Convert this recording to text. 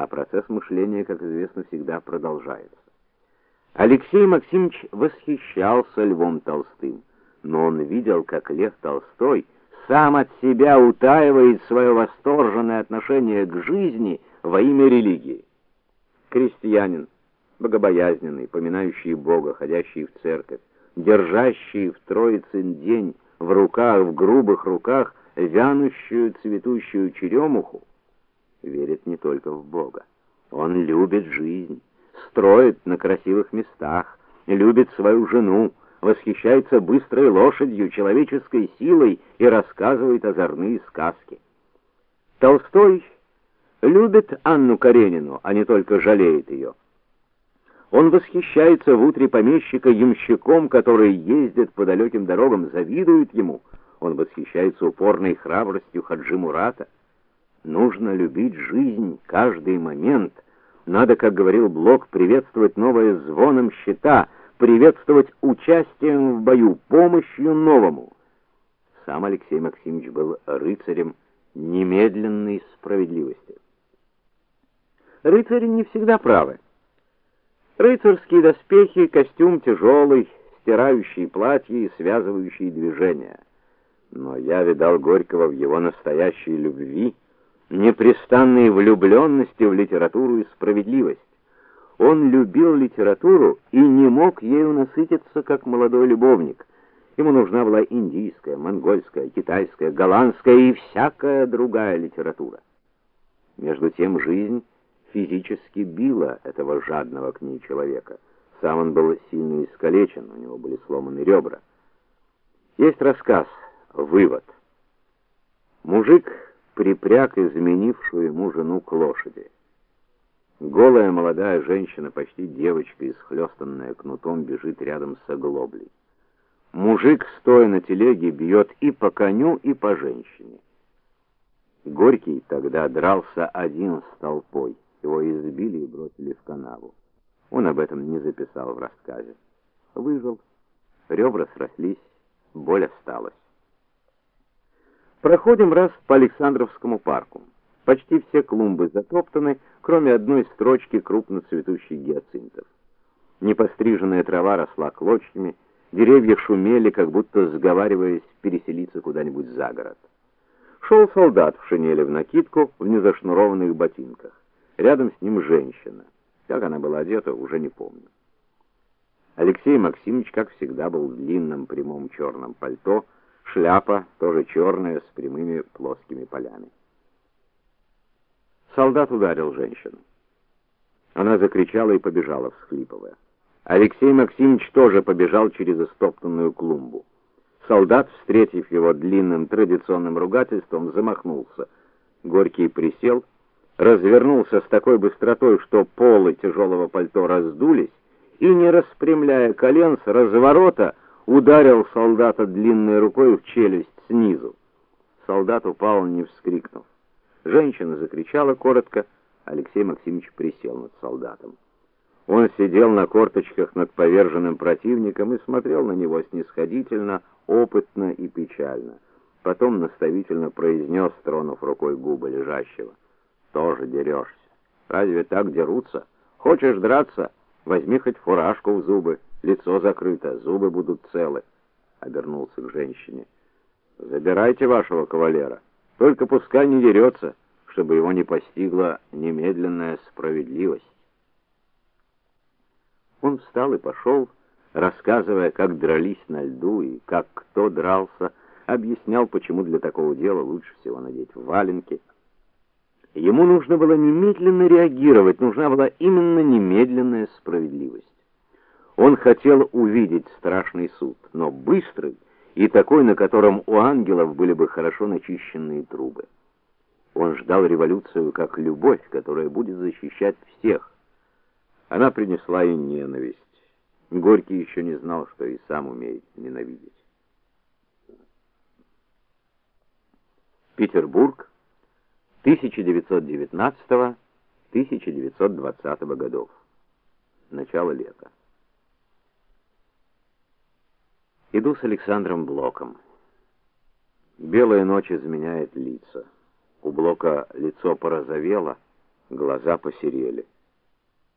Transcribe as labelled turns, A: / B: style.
A: а процесс мышления, как известно, всегда продолжается. Алексей Максимович восхищался Львом Толстым, но он видел, как Лев Толстой сам от себя утаивает свое восторженное отношение к жизни во имя религии. Крестьянин, богобоязненный, поминающий Бога, ходящий в церковь, держащий в Троицын день в руках, в грубых руках вянущую цветущую черемуху, верит не только в Бога. Он любит жизнь, строит на красивых местах, любит свою жену, восхищается быстрой лошадью, человеческой силой и рассказывает озорные сказки. Толстой любит Анну Каренину, а не только жалеет ее. Он восхищается в утре помещика ямщиком, который ездит по далеким дорогам, завидует ему. Он восхищается упорной храбростью Хаджи Мурата. Нужно любить жизнь, каждый момент. Надо, как говорил Блок, приветствовать новое звоном щита, приветствовать участием в бою, помощью новому. Сам Алексей Максимович был рыцарем немедленной справедливости. Рыцари не всегда правы. Рыцарские доспехи, костюм тяжелый, стирающий платье и связывающий движения. Но я видал Горького в его настоящей любви, непрестанной влюбленности в литературу и справедливость. Он любил литературу и не мог ею насытиться, как молодой любовник. Ему нужна была индийская, монгольская, китайская, голландская и всякая другая литература. Между тем жизнь физически била этого жадного к ней человека. Сам он был сильно искалечен, у него были сломаны ребра. Есть рассказ, вывод. Мужик припряг изменившую ему жену к лошади. Голая молодая женщина, почти девочка, исхлёстанная кнутом, бежит рядом с оглоблей. Мужик, стоя на телеге, бьет и по коню, и по женщине. Горький тогда дрался один с толпой. Его избили и бросили в канаву. Он об этом не записал в рассказе. Выжил. Ребра срослись, боль осталась. Проходим раз по Александровскому парку. Почти все клумбы затоптаны, кроме одной строчки крупно цветущих гиацинтов. Непостриженная трава росла клочьями, деревья шумели, как будто сговариваясь переселиться куда-нибудь за город. Шел солдат в шинели в накидку, в незашнурованных ботинках. Рядом с ним женщина. Как она была одета, уже не помню. Алексей Максимович, как всегда, был в длинном прямом черном пальто, Шляпа тоже черная с прямыми плоскими полями. Солдат ударил женщину. Она закричала и побежала, всхлипывая. Алексей Максимович тоже побежал через истоптанную клумбу. Солдат, встретив его длинным традиционным ругательством, замахнулся. Горький присел, развернулся с такой быстротой, что полы тяжелого пальто раздулись, и не распрямляя колен с разворота ударил солдата длинной рукой в челюсть снизу. Солдат упал, не вскрикнув. Женщина закричала коротко, Алексей Максимович присел над солдатом. Он сидел на корточках над поверженным противником и смотрел на него снисходительно, опытно и печально. Потом наставительно произнес, тронув рукой губы лежащего: "Тоже дерешься. Разве так дерутся? Хочешь драться? Возьми хоть фуражку в зубы". Лицо закрыто, зубы будут целы. Обернулся к женщине. Забирайте вашего кавалера. Только пускай не дерется, чтобы его не постигла немедленная справедливость. Он встал и пошел, рассказывая, как дрались на льду и как кто дрался, объяснял, почему для такого дела лучше всего надеть валенки. Ему нужно было немедленно реагировать, нужна была именно немедленная справедливость. Он хотел увидеть страшный суд, но быстрый и такой, на котором у ангелов были бы хорошо начищенные трубы. Он ждал революцию как любовь, которая будет защищать всех. Она принесла и ненависть. Горький еще не знал, что и сам умеет ненавидеть. Петербург 1919-1920 годов. Начало лета. Иду с Александром Блоком. Белая ночь изменяет лица. У Блока лицо порозовело, глаза посерели.